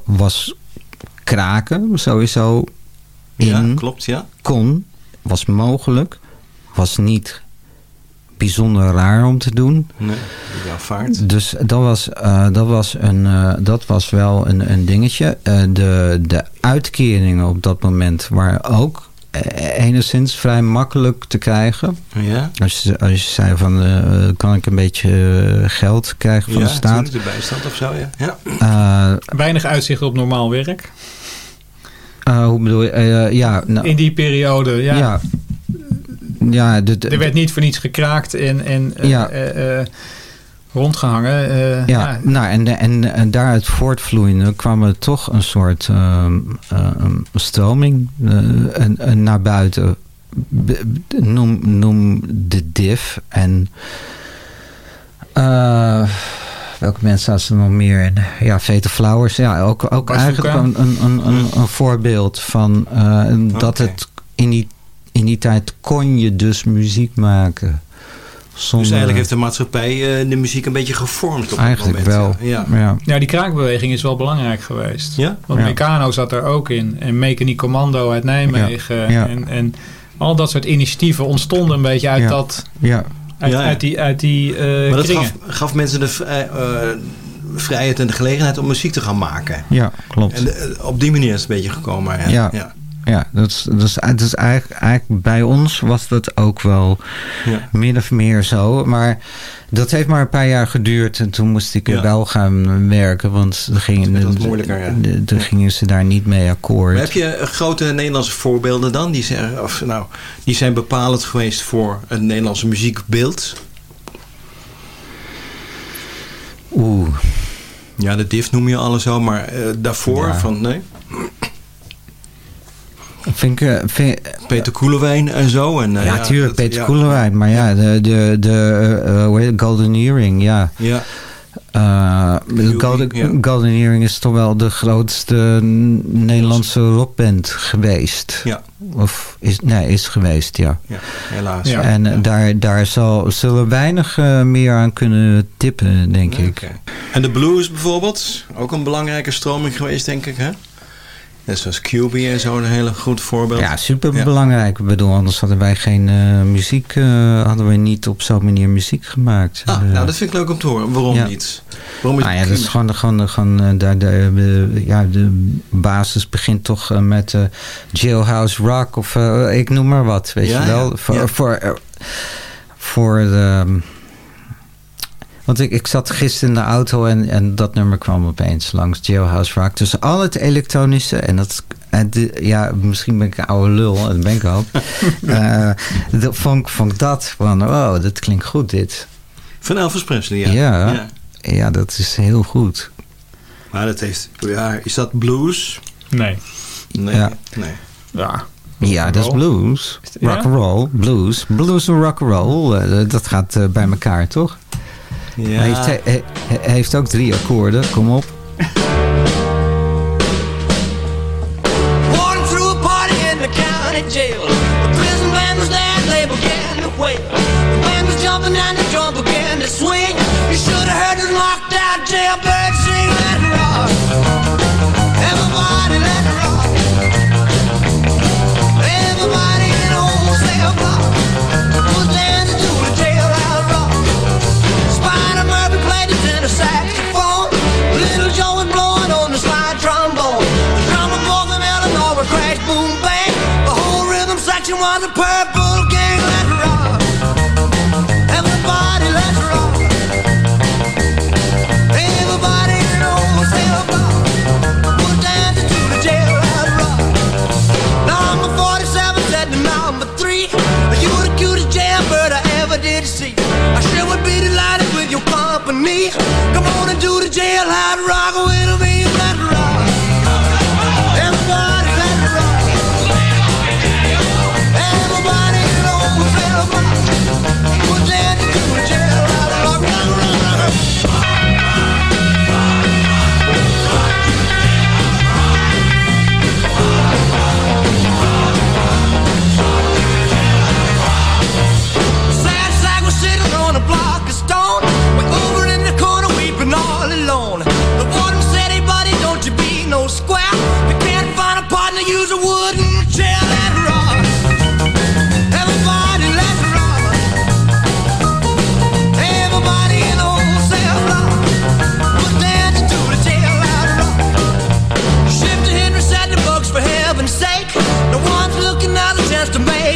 was kraken sowieso in. Ja, klopt, ja. Kon, was mogelijk, was niet bijzonder raar om te doen. Nee, ja, vaart. Dus dat was, uh, dat was, een, uh, dat was wel een, een dingetje. Uh, de, de uitkeringen op dat moment waren ook enigszins vrij makkelijk te krijgen. Ja. Als je, als je zei van, kan ik een beetje geld krijgen van ja, de staat. de bijstand of zo, ja. ja. Weinig uitzicht op normaal werk. hoe bedoel je? ja, nou, In die periode, ja. ja ja, de, de- er werd niet voor niets gekraakt en, en eh, Ja. eh, eh, rondgehangen. eh, ja, ja. nou, en, en, en daaruit voortvloeiende kwam er toch een soort ehm, stroming en, en naar buiten. Noem, noem de div en eh, welke mensen hadden er nog meer in? Ja, Vete Flowers. Ja, ook, ook eigenlijk een, een, een, een, voorbeeld van eh, dat het in die, in die tijd kon je dus muziek maken. Dus eigenlijk heeft de maatschappij eh, de muziek een beetje gevormd op eigenlijk dat moment. wel. Ja. ja. Ja, die kraakbeweging is wel belangrijk geweest. Ja? Want Ja. Meccano zat er ook in. En Mechanic Commando uit Nijmegen. Ja. Ja. En, en al dat soort initiatieven ontstonden een beetje uit, Ja. dat, ja. uit, Ja, ja. uit die, uit die eh, Maar dat gaf, gaf mensen de eh, vrijheid en de gelegenheid om muziek te gaan maken. Ja, klopt. En op die manier is het een beetje gekomen. Ja. Ja. Dat is, dat is, dat is eigenlijk, eigenlijk bij ons was dat ook wel Ja. min of meer zo. Maar dat heeft maar een paar jaar geduurd. En toen moest ik er Ja. wel gaan werken. Want er gingen, moeilijker, ja. gingen ze daar niet mee akkoord. Maar heb je grote Nederlandse voorbeelden dan? Die zijn, of, nou, die zijn bepalend geweest voor het Nederlandse muziekbeeld? Oeh, Ja, de div noem je alle zo, maar eh, daarvoor van nee? Vind ik... eh, Vind, Peter Koelewijn en zo. En, eh, ja, tuurlijk, dat- Peter ja. Koelewijn. Maar ja, de, de, de eh? Golden Earring, ja. Ja, Golden, ja. Golden Earring is toch wel de grootste Nederlandse rockband geweest. ja, Of is, nee, is geweest, ja. ja, helaas. Ja. En daar, daar zal, zullen weinig meer aan kunnen tippen, denk ik. En de blues bijvoorbeeld, ook een belangrijke stroming geweest, denk ik, hè? Net zoals QB en zo, een hele goed voorbeeld. Ja, super belangrijk. Ik bedoel, anders hadden wij geen eh, muziek, eh, hadden we niet op zo'n manier muziek gemaakt. Ah, Eh, nou, dat vind ik leuk om te horen. Waarom Ja. niet? Waarom Nou ja, dat is gewoon, gewoon, gewoon daar de, de- ja, de basis begint toch met Jailhouse Rock of ik noem maar wat, weet Ja, je wel. Voor, voor, voor de... Want ik, ik zat gisteren in de auto en, en dat nummer kwam opeens langs Jailhouse Rock. Dus al het elektronische en dat... en de- ja, misschien ben ik een oude lul, dat ben ik ook. *laughs* Eh, dat vond, ik- vond dat van, oh, dat klinkt goed dit. Van Elvis Presley, ja. Ja. ja. Ja, dat is heel goed. Maar dat heeft... Ja, is dat blues? Nee. Nee. Ja. nee. Ja. Ja, dat is blues. Rock and roll, blues. Blues en rock and roll, eh, dat gaat eh, bij elkaar, toch? Ja. Hij heeft, hij- hij heeft ook drie akkoorden, kom op. Walking through a party in the county jail. The prison band was there, they began to wail. The band was jumping and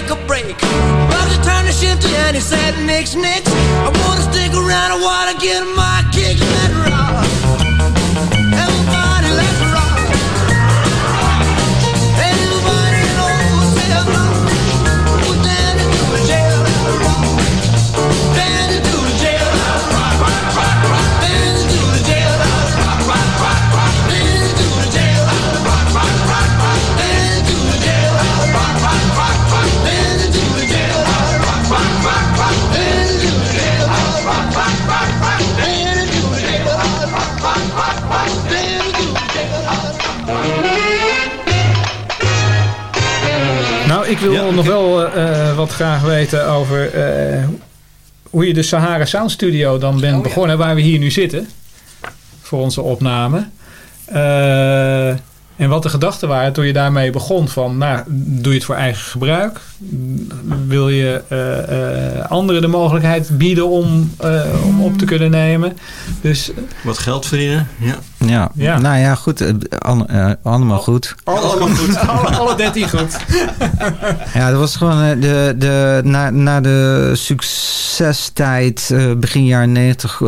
take a break. Bugs are and he said, mix, mix. Ik wil nog wel wat graag weten over hoe je de Sahara Sound Studio dan bent oh, begonnen, waar we hier nu zitten voor onze opname. En wat de gedachten waren toen je daarmee begon van, nou, doe je het voor eigen gebruik? Wil je uh, anderen de mogelijkheid bieden om, uh, om op te kunnen nemen? Dus, Wat geld verdienen, ja. Ja, ja. nou ja, goed. allemaal goed. Allemaal goed. *laughs* alle, alle dertien goed. *laughs* ja, dat was gewoon de, de, na, na de succestijd begin jaren negentig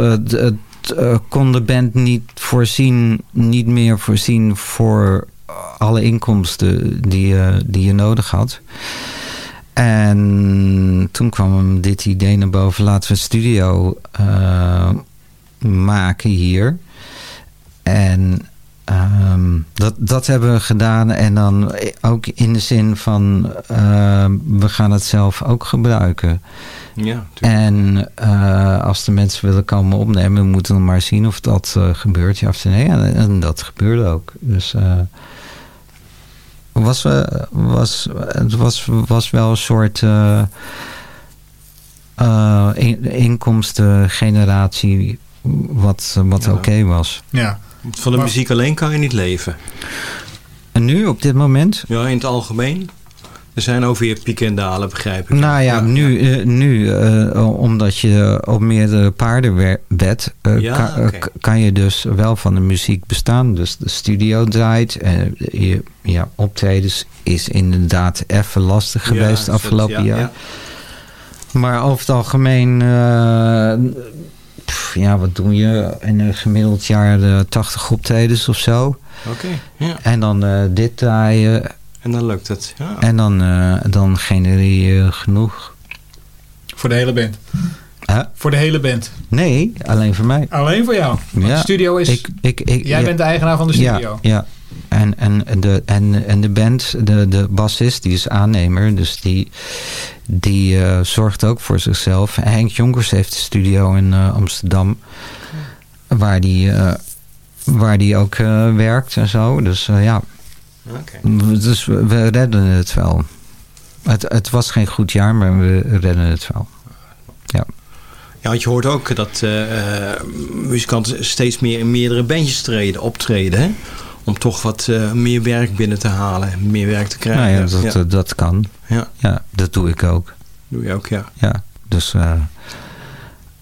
uh, kon de band niet voorzien, niet meer voorzien voor alle inkomsten die, je, die je nodig had. En toen kwam dit idee naar boven. Laten we een studio uh, maken hier. En Ehm, dat, dat hebben we gedaan. En dan ook in de zin van we gaan het zelf ook gebruiken. Ja, en uh, als de mensen willen komen opnemen, moeten we maar zien of dat uh, gebeurt. Ja of nee. En, en, dat gebeurde ook. Dus uh, was, was, het was, was wel een soort in, inkomstengeneratie wat, wat ja. oké was. Ja. Van de muziek alleen kan je niet leven. En nu, op dit moment? Ja, in het algemeen. Er zijn over je pieken en dalen, begrijp ik. Nou ja, nu, uh, nu uh, omdat je op meerdere paarden uh, ja, kan, okay. kan, je dus wel van de muziek bestaan. Dus de studio draait. En je ja, optredens is inderdaad even lastig geweest afgelopen jaar. Ja. Maar over het algemeen ja, wat doe je? In een gemiddeld jaar de 80 optredens of zo. Oké, okay. En dan dit draaien. En dan lukt het, ja. En dan, uh, dan genereer je genoeg. Voor de hele band? Huh? Voor de hele band? Nee, alleen voor mij. Alleen voor jou? Ja, de studio is... Ik, ik, ik, jij ja, bent de eigenaar van de studio? Ja, ja. En, en, de, en, en de band, de, de bassist, die is aannemer. Dus die, die uh, zorgt ook voor zichzelf. Henk Jonkers heeft een studio in uh, Amsterdam. Waar die, uh, waar die ook werkt en zo. Dus ja. Okay. Dus we redden het wel. Het, het was geen goed jaar, maar we redden het wel. Ja. Ja, want je hoort ook dat muzikanten steeds meer in meerdere bandjes treden, optreden. Hè? om toch wat uh, meer werk binnen te halen. Meer werk te krijgen. Nou ja, dat, ja. dat kan. Ja. ja, dat doe ik ook. Doe je ook, ja. Ja, dus... Uh,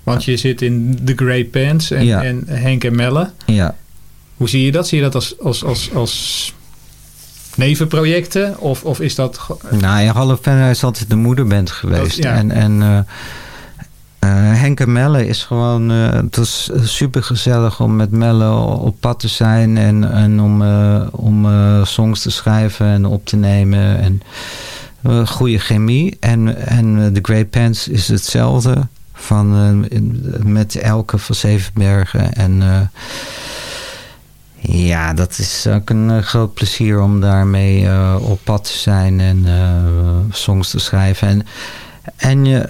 Want je zit in The Great Pants en, ja. en Henk en Melle. Ja. Hoe zie je dat? Zie je dat als, als, als, als nevenprojecten? Of, of is dat... Nou ja, Hallo Fenner is altijd de moederband geweest. Dat, ja. En... en uh, uh, Henk en Melle is gewoon... Uh, het is super gezellig om met Melle op pad te zijn... en, en om, om songs te schrijven en op te nemen. En goede chemie. En, en The Great Pants is hetzelfde. Van, met Elke van Zevenbergen. En ja, dat is ook een groot plezier om daarmee op pad te zijn... en songs te schrijven. En, en je...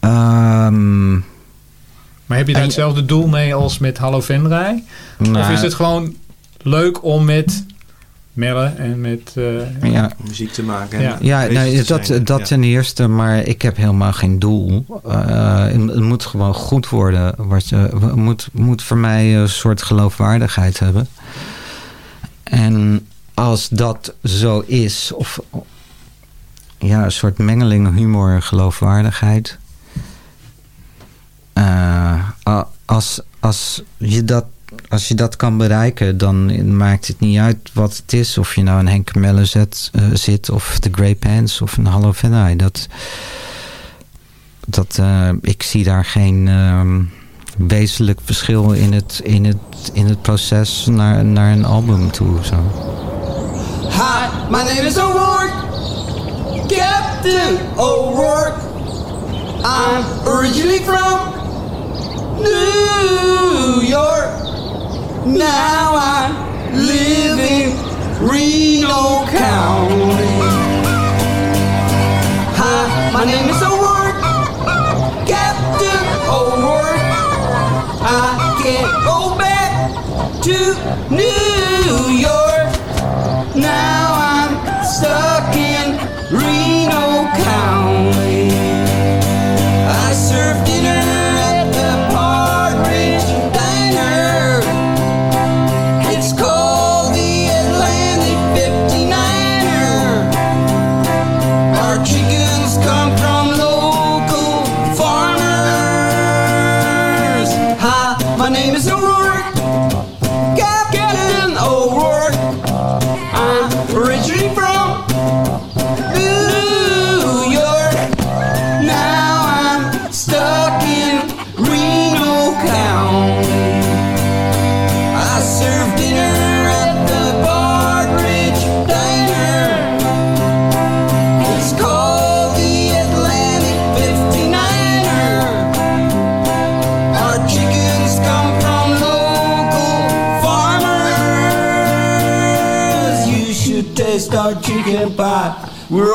Um, maar heb je daar hetzelfde doel mee als met Hallo Venray? Nou, of is het gewoon leuk om met Melle en met uh, ja. muziek te maken? Ja, ja nee, dat, zijn. dat ja. ten eerste. Maar ik heb helemaal geen doel. Uh, het moet gewoon goed worden. Het moet, moet voor mij een soort geloofwaardigheid hebben. En als dat zo is... Of, ja, een soort mengeling humor en geloofwaardigheid uh, als, als, je dat, als je dat kan bereiken, dan maakt het niet uit wat het is. Of je nou een Henk Melle zet, uh, zit, of de Grey Pants, of een Hallo Venai. Dat, dat, uh, ik zie daar geen wezenlijk verschil in het, in het, in het proces naar, naar een album toe. Zo. Hi, my name is O'Rourke, Captain O'Rourke. I'm originally from New York. Now I live in Reno County. Hi, my name is O'Rourke, Captain O'Rourke. I can't go back to New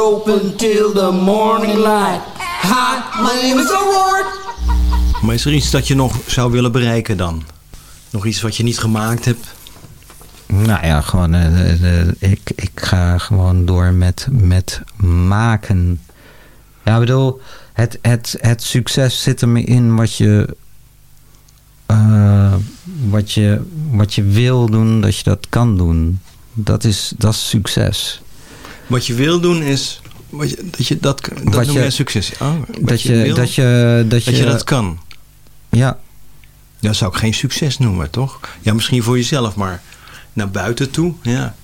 open till the morning light. Hi, my name is O'Rourke. Maar is er iets dat je nog zou willen bereiken dan? Nog iets wat je niet gemaakt hebt? Nou ja, gewoon, eh, de- de- ik, ik ga gewoon door met, met maken. Ja, ik bedoel, het, het, het succes zit er in wat je, eh, wat, je, wat je wil doen, dat je dat kan doen. Dat is, dat is succes. Wat je wil doen is... Wat je, dat je dat, dat Wat noem je- jij succes. Oh, Dat je, wil, dat, je, dat, dat je, je dat kan. Ja, Dat zou ik geen succes noemen, toch? Ja, misschien voor jezelf, maar naar buiten toe, ja.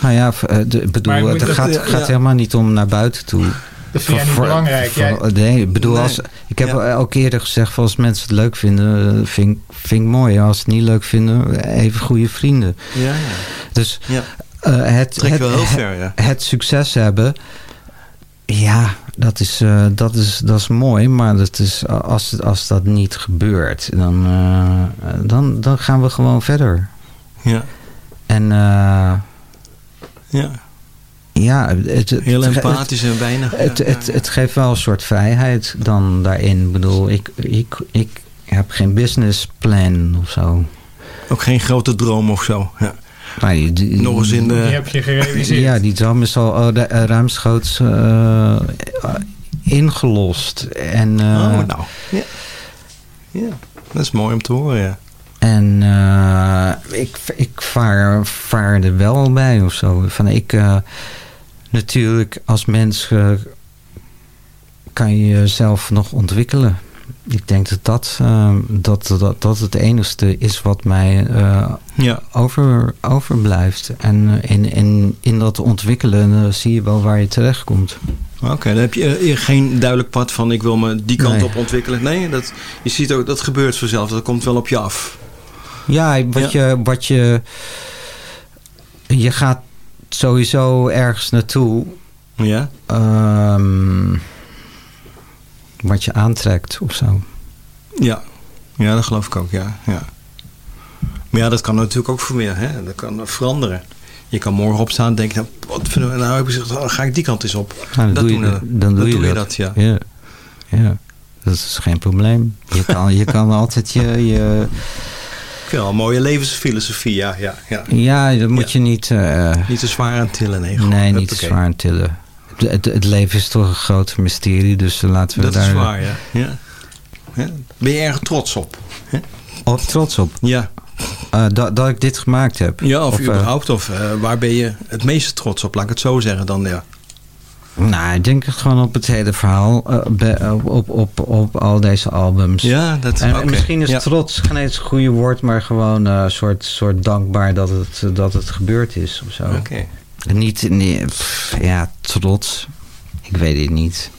nou ja, eh, de- ik bedoel, het dat- gaat, ja, gaat ja. helemaal niet om naar buiten toe. Dat vind jij niet Voor- belangrijk. voor- Jij, nee, ik bedoel, Nee. als, ik heb Ja. elke eerder gezegd, als mensen het leuk vinden, eh, vind, ik- vind ik mooi. Als ze het niet leuk vinden, even goede vrienden. Ja, ja. Dus ja. Eh, het, het, wel heel het, ver, ja. het succes hebben, ja, dat is, eh, dat is, dat is mooi. Maar dat is, als, als dat niet gebeurt, dan, eh, dan, dan gaan we gewoon verder. Ja, En ja. ja, het, het, Heel het- empathisch en weinig. Het, ja, het, ja, het geeft wel een soort vrijheid dan daarin. Ik bedoel, ik, ik, ik heb geen businessplan of zo. Ook geen grote droom of zo. Ja. Maar die, die- Nog eens in die de... heb je gerealiseerd. Ja, die droom is al oh, de- eh, ruimschoots eh, ingelost. En, eh, oh, nou. Ja. ja, dat is mooi om te horen, ja. en eh, ik, ik vaar, vaar er wel bij of zo. Van ik, eh, natuurlijk, als mens eh, kan je jezelf nog ontwikkelen. Ik denk dat dat, eh, dat, dat, dat het enigste is wat mij eh, Ja, over, overblijft. En eh, in, in, in dat ontwikkelen eh, zie je wel waar je terechtkomt. oké. Dan heb je geen duidelijk pad van ik wil me die kant Nee. op ontwikkelen. Nee, dat, je ziet ook, dat gebeurt vanzelf. Dat komt wel op je af. Ja, wat, Je, wat je... Je gaat sowieso ergens naartoe... Ja, ehm, wat je aantrekt of zo. ja. Ja, dat geloof ik ook, ja. ja. Maar ja, dat kan natuurlijk ook voor meer, hè. Dat kan veranderen. Je kan morgen opstaan en denken, nou, wat vinden we nou? Heb ik gezegd, oh, dan ga ik die kant eens op. Nou, dan Dat doe, je, dan doe Dat je doe je dat. ja. ja. Ja, dat is geen probleem. Je kan, je kan altijd je... je wel een mooie levensfilosofie, ja. ja, ja. ja, dat moet je niet... eh, Niet te zwaar aan tillen, nee. gewoon, nee, niet te zwaar aan tillen. Het, het, leven is toch een groot mysterie, dus laten we Dat daar is waar, ja. ja. Ja. Ben je erg trots op? op trots op. Ja. Eh, dat, dat ik dit gemaakt heb. Ja, of, eh, überhaupt. Of eh, waar ben je het meeste trots op? Laat ik het zo zeggen dan, ja. Nou, ik denk gewoon op het hele verhaal. be- op, op, op, op al deze albums. Ja, dat En, oké. en misschien is ja. trots geen eens het goede woord, maar gewoon een soort, soort dankbaar dat het, dat het gebeurd is of zo. Oké. Niet, nee, pff, ja, trots. Ik weet het niet.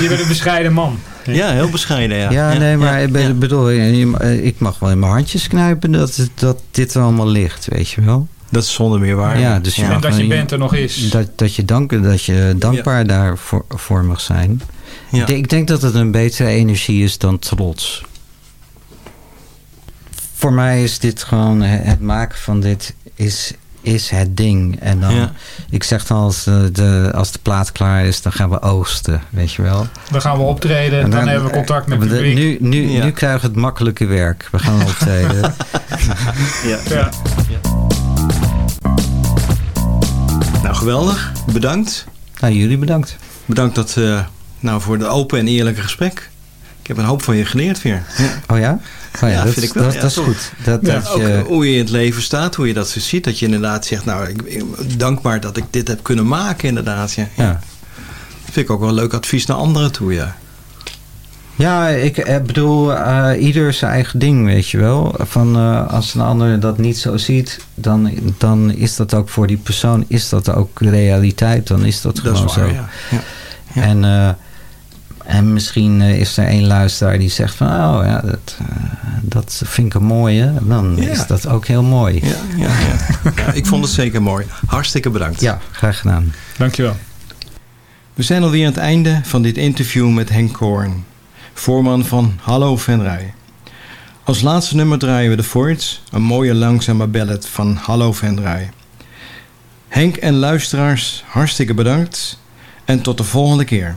Je bent een bescheiden man. Ja, heel bescheiden, ja. Ja, nee, maar ik ja. bedoel, je- je- ik mag wel in mijn handjes knijpen dat, het- dat dit er allemaal ligt, weet je wel. Dat is zonder meer waar. Ja, dus En dat je bent er nog is. Dat, dat, je, dank, dat je dankbaar daarvoor voor mag zijn. Ja. Ik, denk, ik denk dat het een betere energie is dan trots. Voor mij is dit gewoon, he- het maken van dit is, is het ding. En dan, Ja. ik zeg dan als de, de, als de plaat klaar is, dan gaan we oogsten, weet je wel. Dan gaan we optreden. En Dan, hebben we contact met het de- publiek. nu, nu, Ja. nu krijgen we het makkelijke werk. We gaan optreden. *laughs* Ja. Ja. Nou, geweldig. Bedankt. nou, jullie bedankt. Bedankt dat, eh, nou, voor de open en eerlijke gesprek. Ik heb een hoop van je geleerd weer. Ja. Oh ja? Oh ja, Ja, dat, vind ik wel. dat, Ja, dat is goed. Dat, Ja, dat ook je, hoe je in het leven staat, hoe je dat zo ziet. Dat je inderdaad zegt, nou, ik, ik- dankbaar dat ik dit heb kunnen maken inderdaad. Ja. vind ik ook wel een leuk advies naar anderen toe, ja. Ja, ik eh, bedoel, eh, ieder zijn eigen ding, weet je wel. Van, eh, als een ander dat niet zo ziet, dan, dan is dat ook voor die persoon, is dat ook realiteit. Dan is dat, Dat gewoon is waar, zo. ja. Ja. Ja. En, eh, en misschien eh, is er één luisteraar die zegt van, oh ja, dat, eh, dat vind ik een mooie. Dan Ja. is dat ook heel mooi. Ja, ja, ja. ja, ik vond het zeker mooi. Hartstikke bedankt. Ja, graag gedaan. Dankjewel. We zijn alweer aan het einde van dit interview met Henk Koorn, voorman van Hallo Venray. Als laatste nummer draaien we de Voids, een mooie langzame ballad van Hallo Venray. Henk en luisteraars, hartstikke bedankt en tot de volgende keer.